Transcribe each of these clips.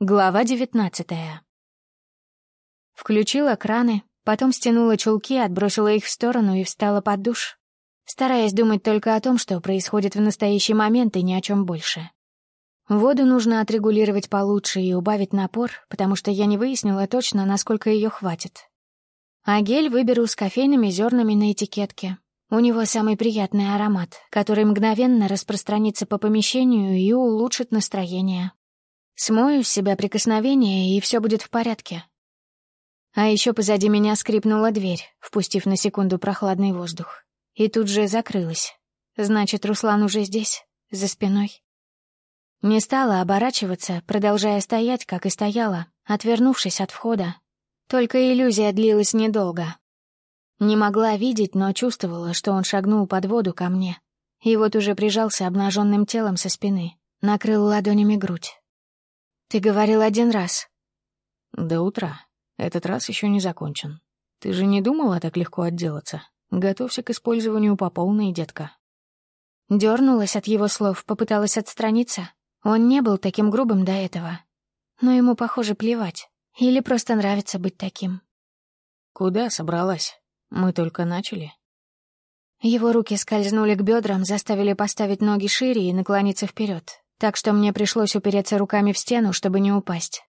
Глава девятнадцатая. Включила краны, потом стянула чулки, отбросила их в сторону и встала под душ, стараясь думать только о том, что происходит в настоящий момент и ни о чем больше. Воду нужно отрегулировать получше и убавить напор, потому что я не выяснила точно, насколько ее хватит. А гель выберу с кофейными зернами на этикетке. У него самый приятный аромат, который мгновенно распространится по помещению и улучшит настроение. Смою с себя прикосновение, и все будет в порядке. А еще позади меня скрипнула дверь, впустив на секунду прохладный воздух. И тут же закрылась. Значит, Руслан уже здесь, за спиной. Не стала оборачиваться, продолжая стоять, как и стояла, отвернувшись от входа. Только иллюзия длилась недолго. Не могла видеть, но чувствовала, что он шагнул под воду ко мне. И вот уже прижался обнаженным телом со спины, накрыл ладонями грудь. «Ты говорил один раз». «До утра. Этот раз еще не закончен. Ты же не думала так легко отделаться? Готовься к использованию по полной, детка». Дернулась от его слов, попыталась отстраниться. Он не был таким грубым до этого. Но ему, похоже, плевать. Или просто нравится быть таким. «Куда собралась? Мы только начали». Его руки скользнули к бедрам, заставили поставить ноги шире и наклониться вперед так что мне пришлось упереться руками в стену, чтобы не упасть.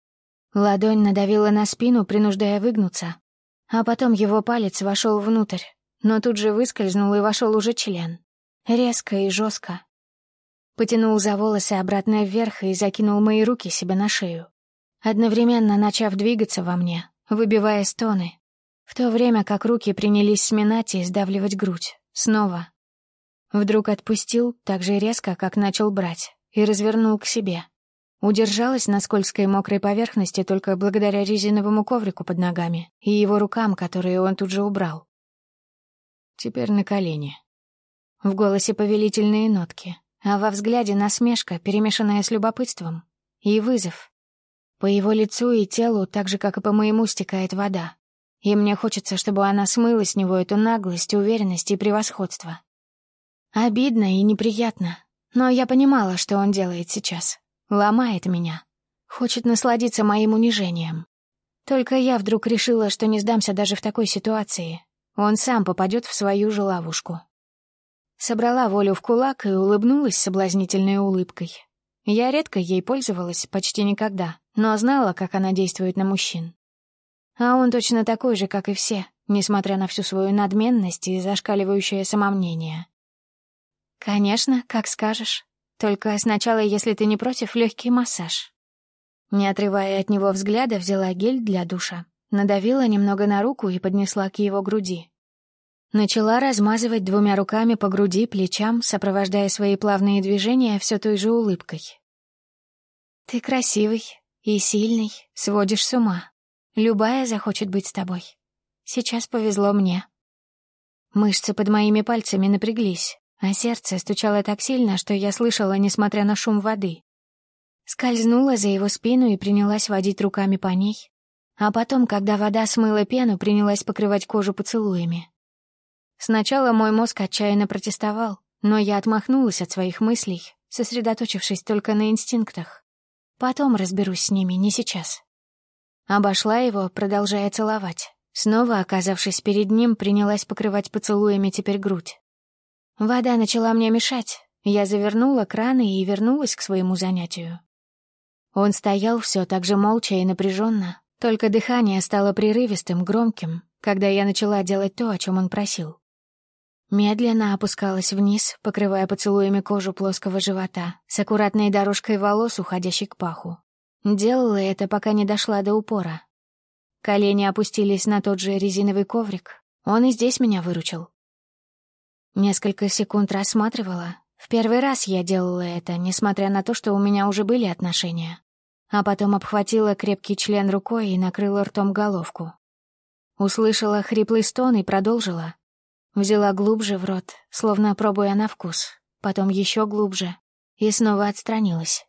Ладонь надавила на спину, принуждая выгнуться, а потом его палец вошел внутрь, но тут же выскользнул и вошел уже член. Резко и жестко. Потянул за волосы обратно вверх и закинул мои руки себе на шею, одновременно начав двигаться во мне, выбивая стоны, в то время как руки принялись сминать и сдавливать грудь. Снова. Вдруг отпустил так же резко, как начал брать и развернул к себе. Удержалась на скользкой мокрой поверхности только благодаря резиновому коврику под ногами и его рукам, которые он тут же убрал. Теперь на колени. В голосе повелительные нотки, а во взгляде насмешка, перемешанная с любопытством, и вызов. По его лицу и телу, так же, как и по моему, стекает вода. И мне хочется, чтобы она смыла с него эту наглость, уверенность и превосходство. Обидно и неприятно, но я понимала, что он делает сейчас. Ломает меня. Хочет насладиться моим унижением. Только я вдруг решила, что не сдамся даже в такой ситуации. Он сам попадет в свою же ловушку. Собрала волю в кулак и улыбнулась соблазнительной улыбкой. Я редко ей пользовалась, почти никогда, но знала, как она действует на мужчин. А он точно такой же, как и все, несмотря на всю свою надменность и зашкаливающее самомнение. «Конечно, как скажешь. Только сначала, если ты не против, легкий массаж». Не отрывая от него взгляда, взяла гель для душа, надавила немного на руку и поднесла к его груди. Начала размазывать двумя руками по груди, плечам, сопровождая свои плавные движения все той же улыбкой. «Ты красивый и сильный, сводишь с ума. Любая захочет быть с тобой. Сейчас повезло мне». Мышцы под моими пальцами напряглись, а сердце стучало так сильно, что я слышала, несмотря на шум воды. Скользнула за его спину и принялась водить руками по ней. А потом, когда вода смыла пену, принялась покрывать кожу поцелуями. Сначала мой мозг отчаянно протестовал, но я отмахнулась от своих мыслей, сосредоточившись только на инстинктах. Потом разберусь с ними, не сейчас. Обошла его, продолжая целовать. Снова, оказавшись перед ним, принялась покрывать поцелуями теперь грудь. Вода начала мне мешать. Я завернула краны и вернулась к своему занятию. Он стоял все так же молча и напряженно, только дыхание стало прерывистым, громким, когда я начала делать то, о чем он просил. Медленно опускалась вниз, покрывая поцелуями кожу плоского живота, с аккуратной дорожкой волос, уходящей к паху. Делала это, пока не дошла до упора. Колени опустились на тот же резиновый коврик. Он и здесь меня выручил. Несколько секунд рассматривала. В первый раз я делала это, несмотря на то, что у меня уже были отношения. А потом обхватила крепкий член рукой и накрыла ртом головку. Услышала хриплый стон и продолжила. Взяла глубже в рот, словно пробуя на вкус, потом еще глубже, и снова отстранилась.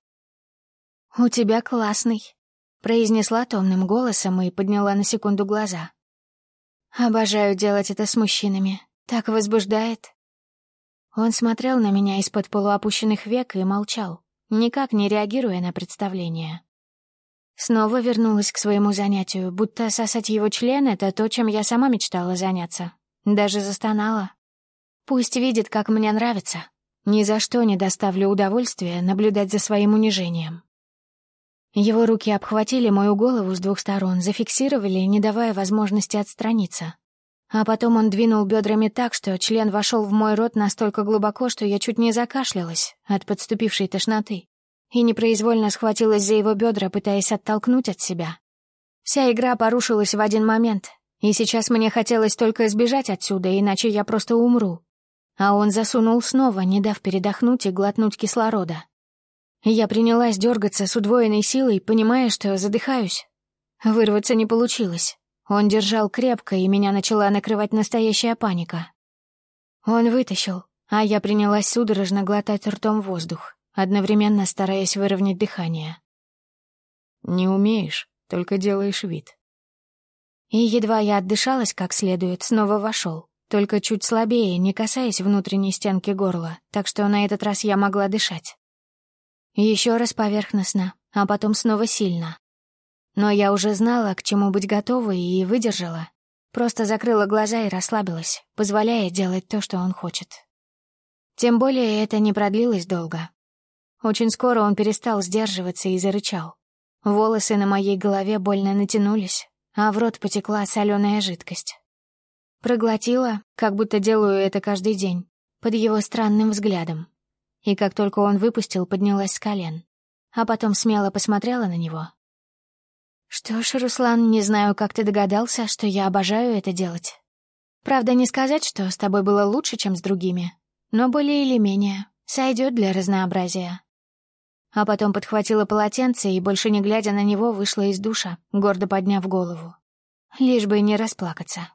«У тебя классный», — произнесла томным голосом и подняла на секунду глаза. «Обожаю делать это с мужчинами. Так возбуждает. Он смотрел на меня из-под полуопущенных век и молчал, никак не реагируя на представление. Снова вернулась к своему занятию, будто сосать его член — это то, чем я сама мечтала заняться. Даже застонала. Пусть видит, как мне нравится. Ни за что не доставлю удовольствия наблюдать за своим унижением. Его руки обхватили мою голову с двух сторон, зафиксировали, не давая возможности отстраниться. А потом он двинул бедрами так, что член вошел в мой рот настолько глубоко, что я чуть не закашлялась от подступившей тошноты и непроизвольно схватилась за его бедра, пытаясь оттолкнуть от себя. Вся игра порушилась в один момент, и сейчас мне хотелось только сбежать отсюда, иначе я просто умру. А он засунул снова, не дав передохнуть и глотнуть кислорода. Я принялась дергаться с удвоенной силой, понимая, что задыхаюсь. Вырваться не получилось. Он держал крепко, и меня начала накрывать настоящая паника. Он вытащил, а я принялась судорожно глотать ртом воздух одновременно стараясь выровнять дыхание. «Не умеешь, только делаешь вид». И едва я отдышалась как следует, снова вошел, только чуть слабее, не касаясь внутренней стенки горла, так что на этот раз я могла дышать. Еще раз поверхностно, а потом снова сильно. Но я уже знала, к чему быть готовой, и выдержала. Просто закрыла глаза и расслабилась, позволяя делать то, что он хочет. Тем более это не продлилось долго. Очень скоро он перестал сдерживаться и зарычал. Волосы на моей голове больно натянулись, а в рот потекла соленая жидкость. Проглотила, как будто делаю это каждый день, под его странным взглядом. И как только он выпустил, поднялась с колен, а потом смело посмотрела на него. «Что ж, Руслан, не знаю, как ты догадался, что я обожаю это делать. Правда, не сказать, что с тобой было лучше, чем с другими, но более или менее сойдет для разнообразия а потом подхватила полотенце и, больше не глядя на него, вышла из душа, гордо подняв голову. Лишь бы не расплакаться.